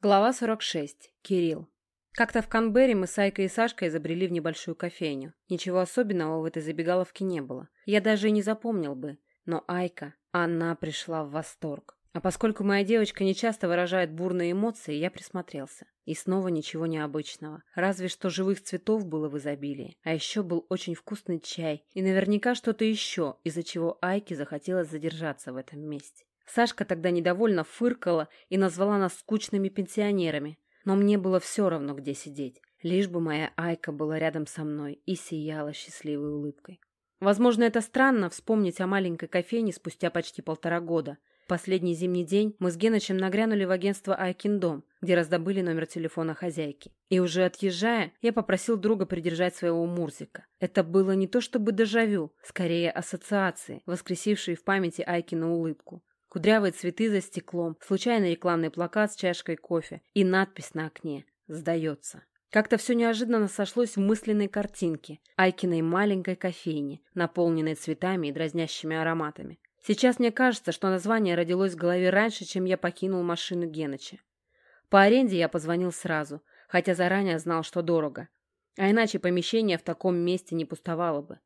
Глава 46. Кирилл. Как-то в Канберре мы с Айкой и Сашкой забрели в небольшую кофейню. Ничего особенного в этой забегаловке не было. Я даже и не запомнил бы. Но Айка, она пришла в восторг. А поскольку моя девочка не часто выражает бурные эмоции, я присмотрелся. И снова ничего необычного. Разве что живых цветов было в изобилии. А еще был очень вкусный чай. И наверняка что-то еще, из-за чего Айке захотелось задержаться в этом месте. Сашка тогда недовольно фыркала и назвала нас скучными пенсионерами. Но мне было все равно, где сидеть. Лишь бы моя Айка была рядом со мной и сияла счастливой улыбкой. Возможно, это странно вспомнить о маленькой кофейне спустя почти полтора года. В последний зимний день мы с Геночем нагрянули в агентство Айкин дом, где раздобыли номер телефона хозяйки. И уже отъезжая, я попросил друга придержать своего Мурзика. Это было не то чтобы дежавю, скорее ассоциации, воскресившие в памяти Айкину улыбку. Кудрявые цветы за стеклом, случайный рекламный плакат с чашкой кофе и надпись на окне «Сдается». Как-то все неожиданно сошлось в мысленной картинке Айкиной маленькой кофейни, наполненной цветами и дразнящими ароматами. Сейчас мне кажется, что название родилось в голове раньше, чем я покинул машину Геныча. По аренде я позвонил сразу, хотя заранее знал, что дорого. А иначе помещение в таком месте не пустовало бы.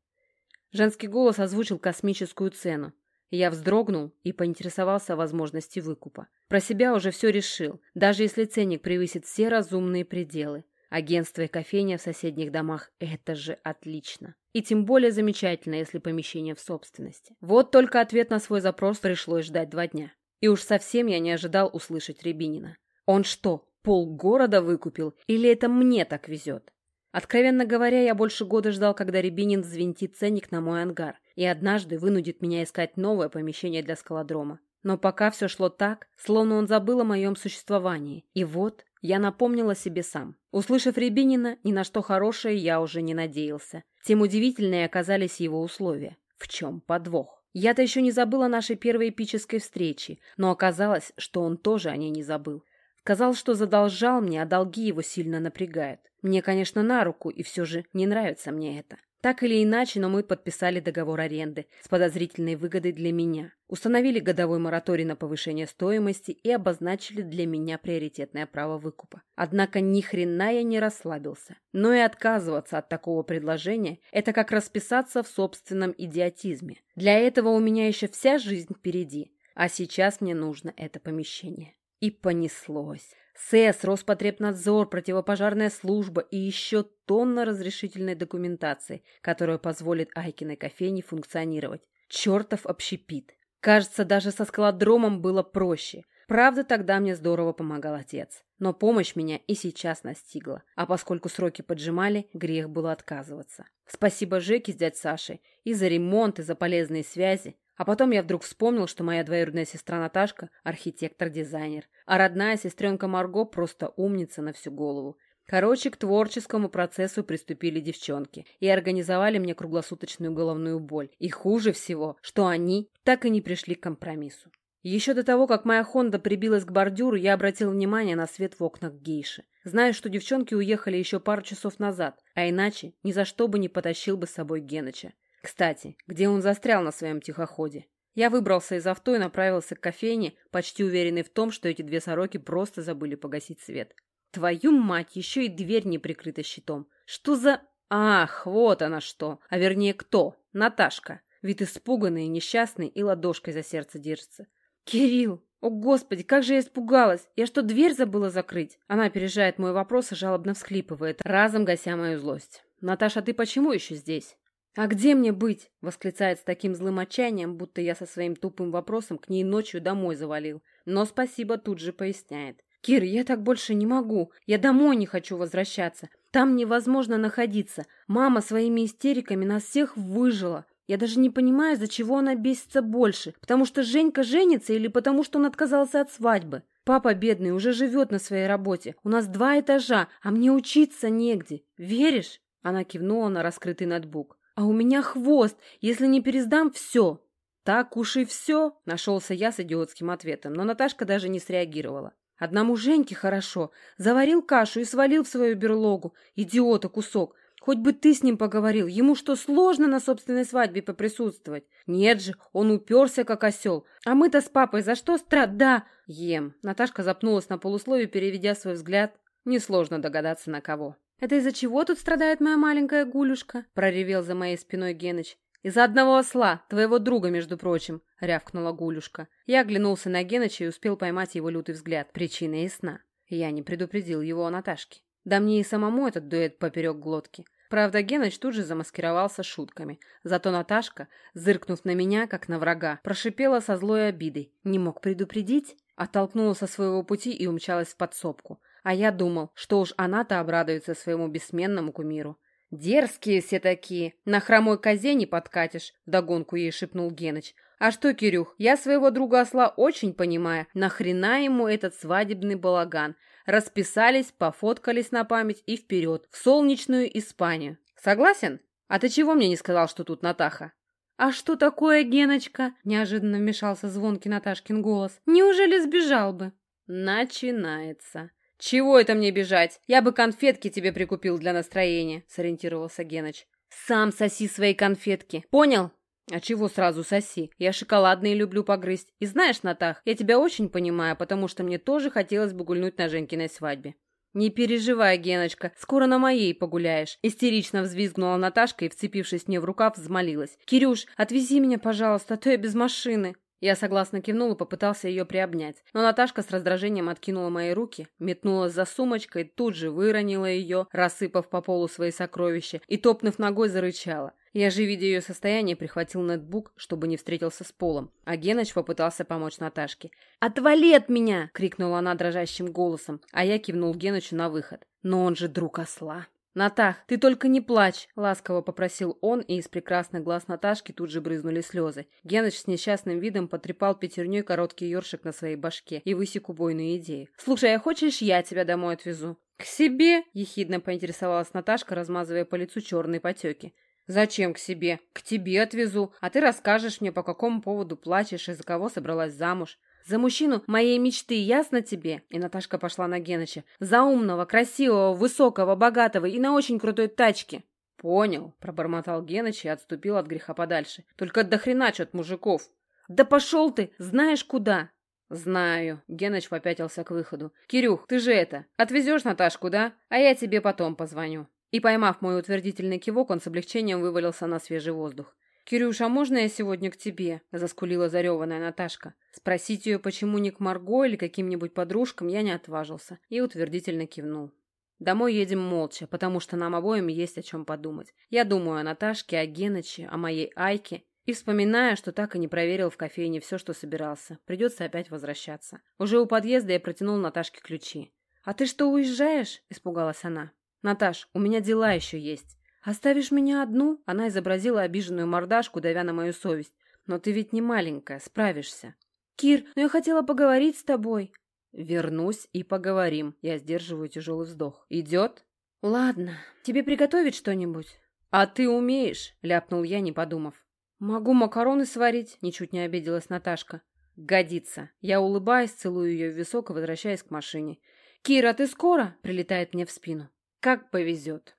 Женский голос озвучил космическую цену. Я вздрогнул и поинтересовался возможности выкупа. Про себя уже все решил, даже если ценник превысит все разумные пределы. Агентство и кофейня в соседних домах – это же отлично. И тем более замечательно, если помещение в собственности. Вот только ответ на свой запрос пришлось ждать два дня. И уж совсем я не ожидал услышать Рябинина. Он что, полгорода выкупил? Или это мне так везет? Откровенно говоря, я больше года ждал, когда Рябинин взвинтит ценник на мой ангар и однажды вынудит меня искать новое помещение для скалодрома. Но пока все шло так, словно он забыл о моем существовании. И вот я напомнил о себе сам. Услышав Рябинина, ни на что хорошее я уже не надеялся. Тем удивительнее оказались его условия. В чем подвох? Я-то еще не забыл о нашей первой эпической встрече, но оказалось, что он тоже о ней не забыл. Сказал, что задолжал мне, а долги его сильно напрягают. Мне, конечно, на руку, и все же не нравится мне это. Так или иначе, но мы подписали договор аренды с подозрительной выгодой для меня, установили годовой мораторий на повышение стоимости и обозначили для меня приоритетное право выкупа. Однако ни хрена я не расслабился. Но и отказываться от такого предложения – это как расписаться в собственном идиотизме. Для этого у меня еще вся жизнь впереди, а сейчас мне нужно это помещение. И понеслось. СЭС, Роспотребнадзор, противопожарная служба и еще тонна разрешительной документации, которая позволит Айкиной кофейне функционировать. Чертов общепит. Кажется, даже со скалодромом было проще. Правда, тогда мне здорово помогал отец. Но помощь меня и сейчас настигла. А поскольку сроки поджимали, грех было отказываться. Спасибо Жеке с дядь Сашей и за ремонт, и за полезные связи. А потом я вдруг вспомнил, что моя двоюродная сестра Наташка – архитектор-дизайнер, а родная сестренка Марго просто умница на всю голову. Короче, к творческому процессу приступили девчонки и организовали мне круглосуточную головную боль. И хуже всего, что они так и не пришли к компромиссу. Еще до того, как моя Хонда прибилась к бордюру, я обратил внимание на свет в окнах гейши. Знаю, что девчонки уехали еще пару часов назад, а иначе ни за что бы не потащил бы с собой Геныча. Кстати, где он застрял на своем тихоходе? Я выбрался из авто и направился к кофейне, почти уверенный в том, что эти две сороки просто забыли погасить свет. Твою мать, еще и дверь не прикрыта щитом. Что за... Ах, вот она что. А вернее, кто? Наташка. Вид испуганный, несчастный и ладошкой за сердце держится. «Кирилл! О, Господи, как же я испугалась! Я что, дверь забыла закрыть?» Она опережает мой вопрос и жалобно всхлипывает, разом гася мою злость. «Наташа, ты почему еще здесь?» «А где мне быть?» — восклицает с таким злым отчаянием, будто я со своим тупым вопросом к ней ночью домой завалил. Но спасибо тут же поясняет. «Кир, я так больше не могу. Я домой не хочу возвращаться. Там невозможно находиться. Мама своими истериками нас всех выжила. Я даже не понимаю, из-за чего она бесится больше. Потому что Женька женится или потому что он отказался от свадьбы. Папа бедный уже живет на своей работе. У нас два этажа, а мне учиться негде. Веришь?» Она кивнула на раскрытый ноутбук. «А у меня хвост! Если не пересдам, все!» «Так уж и все!» — нашелся я с идиотским ответом, но Наташка даже не среагировала. «Одному Женьке хорошо. Заварил кашу и свалил в свою берлогу. Идиота кусок. Хоть бы ты с ним поговорил. Ему что, сложно на собственной свадьбе поприсутствовать? Нет же, он уперся, как осел. А мы-то с папой за что страда? Ем. Наташка запнулась на полусловие, переведя свой взгляд. Несложно догадаться, на кого. «Это из-за чего тут страдает моя маленькая гулюшка?» — проревел за моей спиной Геныч. «Из-за одного осла, твоего друга, между прочим», — рявкнула Гулюшка. Я оглянулся на Геныча и успел поймать его лютый взгляд. Причина ясна. Я не предупредил его о Наташке. Да мне и самому этот дуэт поперек глотки. Правда, Геныч тут же замаскировался шутками. Зато Наташка, зыркнув на меня, как на врага, прошипела со злой обидой. Не мог предупредить? Оттолкнула со своего пути и умчалась в подсобку. А я думал, что уж она-то обрадуется своему бессменному кумиру. «Дерзкие все такие! На хромой козе не подкатишь!» — вдогонку ей шепнул Геныч. «А что, Кирюх, я своего друга осла очень понимаю. Нахрена ему этот свадебный балаган? Расписались, пофоткались на память и вперед, в солнечную Испанию. Согласен? А ты чего мне не сказал, что тут Натаха?» «А что такое, Геночка?» — неожиданно вмешался звонкий Наташкин голос. «Неужели сбежал бы?» «Начинается!» «Чего это мне бежать? Я бы конфетки тебе прикупил для настроения», — сориентировался Геныч. «Сам соси свои конфетки. Понял?» «А чего сразу соси? Я шоколадные люблю погрызть. И знаешь, Натах, я тебя очень понимаю, потому что мне тоже хотелось бы гульнуть на Женькиной свадьбе». «Не переживай, Геночка, скоро на моей погуляешь», — истерично взвизгнула Наташка и, вцепившись мне в рукав, взмолилась. «Кирюш, отвези меня, пожалуйста, а то я без машины». Я согласно кивнул и попытался ее приобнять, но Наташка с раздражением откинула мои руки, метнулась за сумочкой, тут же выронила ее, рассыпав по полу свои сокровища, и, топнув ногой, зарычала. Я же, видя ее состояние, прихватил нетбук, чтобы не встретился с полом, а Геныч попытался помочь Наташке. «Отвали от меня!» — крикнула она дрожащим голосом, а я кивнул Генычу на выход. «Но он же друг осла!» «Натах, ты только не плачь!» — ласково попросил он, и из прекрасных глаз Наташки тут же брызнули слезы. Геныч с несчастным видом потрепал пятерней короткий ёршик на своей башке и высек убойную идею. «Слушай, а хочешь, я тебя домой отвезу?» «К себе?» — ехидно поинтересовалась Наташка, размазывая по лицу черные потеки. «Зачем к себе? К тебе отвезу, а ты расскажешь мне, по какому поводу плачешь и за кого собралась замуж. За мужчину моей мечты, ясно тебе?» И Наташка пошла на Геныча. «За умного, красивого, высокого, богатого и на очень крутой тачке». «Понял», — пробормотал Геныч и отступил от греха подальше. «Только дохреначат мужиков». «Да пошел ты! Знаешь куда?» «Знаю», — Геныч попятился к выходу. «Кирюх, ты же это, отвезешь Наташку, да? А я тебе потом позвоню». И, поймав мой утвердительный кивок, он с облегчением вывалился на свежий воздух. «Кирюша, можно я сегодня к тебе?» – заскулила зареванная Наташка. Спросить ее, почему не к Марго или каким-нибудь подружкам, я не отважился и утвердительно кивнул. Домой едем молча, потому что нам обоим есть о чем подумать. Я думаю о Наташке, о Геноче, о моей Айке и вспоминаю, что так и не проверил в кофейне все, что собирался. Придется опять возвращаться. Уже у подъезда я протянул Наташке ключи. «А ты что, уезжаешь?» – испугалась она. «Наташ, у меня дела еще есть. «Оставишь меня одну?» Она изобразила обиженную мордашку, давя на мою совесть. «Но ты ведь не маленькая, справишься». «Кир, но я хотела поговорить с тобой». «Вернусь и поговорим». Я сдерживаю тяжелый вздох. «Идет?» «Ладно. Тебе приготовить что-нибудь?» «А ты умеешь?» — ляпнул я, не подумав. «Могу макароны сварить», — ничуть не обиделась Наташка. «Годится». Я улыбаюсь, целую ее в висок и возвращаюсь к машине. «Кира, ты скоро?» — прилетает мне в спину. «Как повезет».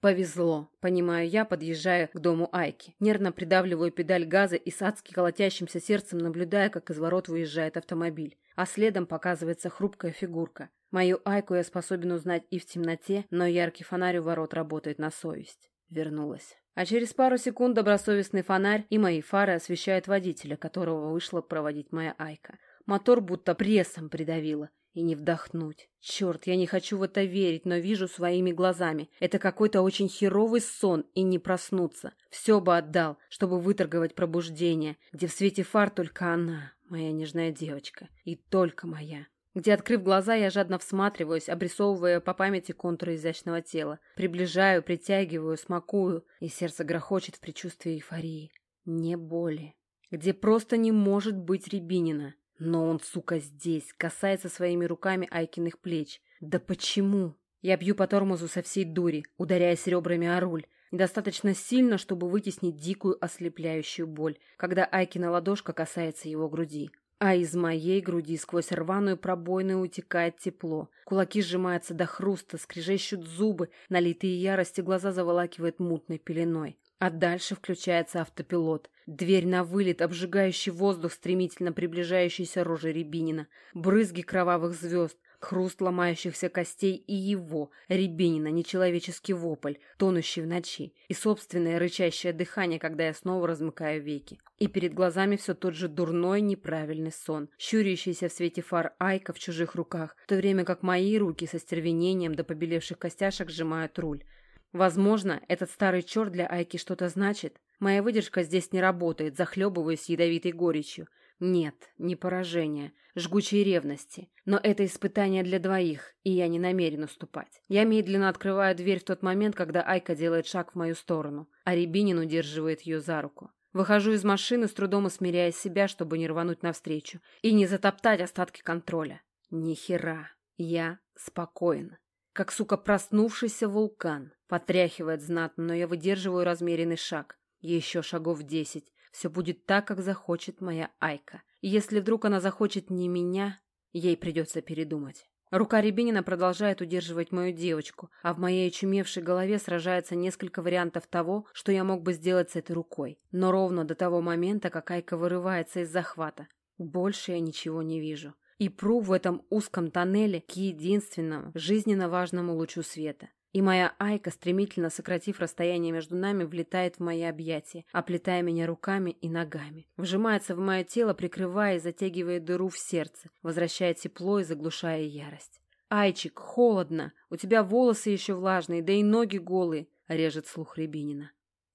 Повезло, понимаю я, подъезжая к дому Айки. Нервно придавливаю педаль газа и с адски колотящимся сердцем наблюдая, как из ворот выезжает автомобиль. А следом показывается хрупкая фигурка. Мою Айку я способен узнать и в темноте, но яркий фонарь у ворот работает на совесть. Вернулась. А через пару секунд добросовестный фонарь и мои фары освещают водителя, которого вышла проводить моя Айка. Мотор будто прессом придавило. И не вдохнуть. Черт, я не хочу в это верить, но вижу своими глазами. Это какой-то очень херовый сон, и не проснуться. Все бы отдал, чтобы выторговать пробуждение, где в свете фар только она, моя нежная девочка. И только моя. Где, открыв глаза, я жадно всматриваюсь, обрисовывая по памяти контуры изящного тела. Приближаю, притягиваю, смакую, и сердце грохочет в предчувствии эйфории. Не боли. Где просто не может быть Рябинина. Но он, сука, здесь, касается своими руками Айкиных плеч. Да почему? Я бью по тормозу со всей дури, ударяясь ребрами о руль. Недостаточно сильно, чтобы вытеснить дикую ослепляющую боль, когда Айкина ладошка касается его груди. а из моей груди сквозь рваную пробойную утекает тепло. Кулаки сжимаются до хруста, скрежещут зубы, налитые ярости глаза заволакивает мутной пеленой. А дальше включается автопилот. Дверь на вылет, обжигающий воздух, стремительно приближающийся рожей Рябинина. Брызги кровавых звезд, хруст ломающихся костей и его, Рябинина, нечеловеческий вопль, тонущий в ночи, и собственное рычащее дыхание, когда я снова размыкаю веки. И перед глазами все тот же дурной, неправильный сон, щурящийся в свете фар Айка в чужих руках, в то время как мои руки со стервенением до побелевших костяшек сжимают руль. Возможно, этот старый черт для Айки что-то значит. Моя выдержка здесь не работает, захлебываясь ядовитой горечью. Нет, не поражение, жгучей ревности. Но это испытание для двоих, и я не намерен уступать. Я медленно открываю дверь в тот момент, когда Айка делает шаг в мою сторону, а Рябинин удерживает ее за руку. Выхожу из машины, с трудом осмиряя себя, чтобы не рвануть навстречу и не затоптать остатки контроля. Ни хера. Я спокоен как, сука, проснувшийся вулкан. Потряхивает знатно, но я выдерживаю размеренный шаг. Еще шагов десять. Все будет так, как захочет моя Айка. И если вдруг она захочет не меня, ей придется передумать. Рука Рябинина продолжает удерживать мою девочку, а в моей очумевшей голове сражается несколько вариантов того, что я мог бы сделать с этой рукой. Но ровно до того момента, как Айка вырывается из захвата. Больше я ничего не вижу и пру в этом узком тоннеле к единственному, жизненно важному лучу света. И моя Айка, стремительно сократив расстояние между нами, влетает в мои объятия, оплетая меня руками и ногами. Вжимается в мое тело, прикрывая и затягивая дыру в сердце, возвращая тепло и заглушая ярость. «Айчик, холодно! У тебя волосы еще влажные, да и ноги голые!» — режет слух Рябинина.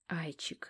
«Айчик!»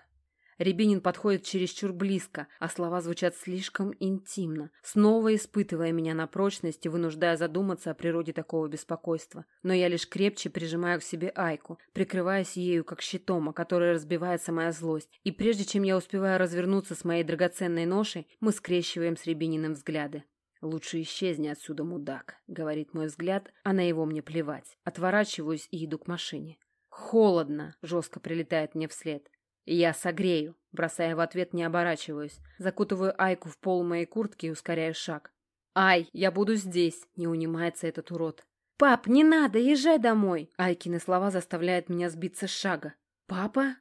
Рябинин подходит чересчур близко, а слова звучат слишком интимно, снова испытывая меня на прочность и вынуждая задуматься о природе такого беспокойства. Но я лишь крепче прижимаю к себе Айку, прикрываясь ею как щитом, о которой разбивается моя злость. И прежде чем я успеваю развернуться с моей драгоценной ношей, мы скрещиваем с Рябининым взгляды. «Лучше исчезни отсюда, мудак», — говорит мой взгляд, а на его мне плевать. Отворачиваюсь и иду к машине. «Холодно!» — жестко прилетает мне вслед. «Я согрею», бросая в ответ, не оборачиваюсь. Закутываю Айку в пол моей куртки и ускоряю шаг. «Ай, я буду здесь!» — не унимается этот урод. «Пап, не надо, езжай домой!» Айкины слова заставляют меня сбиться с шага. «Папа?»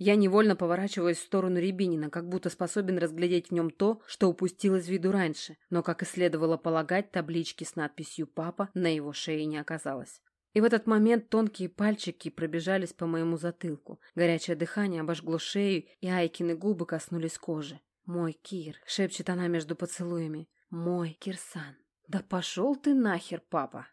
Я невольно поворачиваюсь в сторону Рябинина, как будто способен разглядеть в нем то, что упустил из виду раньше, но, как и следовало полагать, таблички с надписью «Папа» на его шее не оказалось. И в этот момент тонкие пальчики пробежались по моему затылку. Горячее дыхание обожгло шею, и Айкины губы коснулись кожи. «Мой Кир», — шепчет она между поцелуями. «Мой Кирсан». «Да пошел ты нахер, папа!»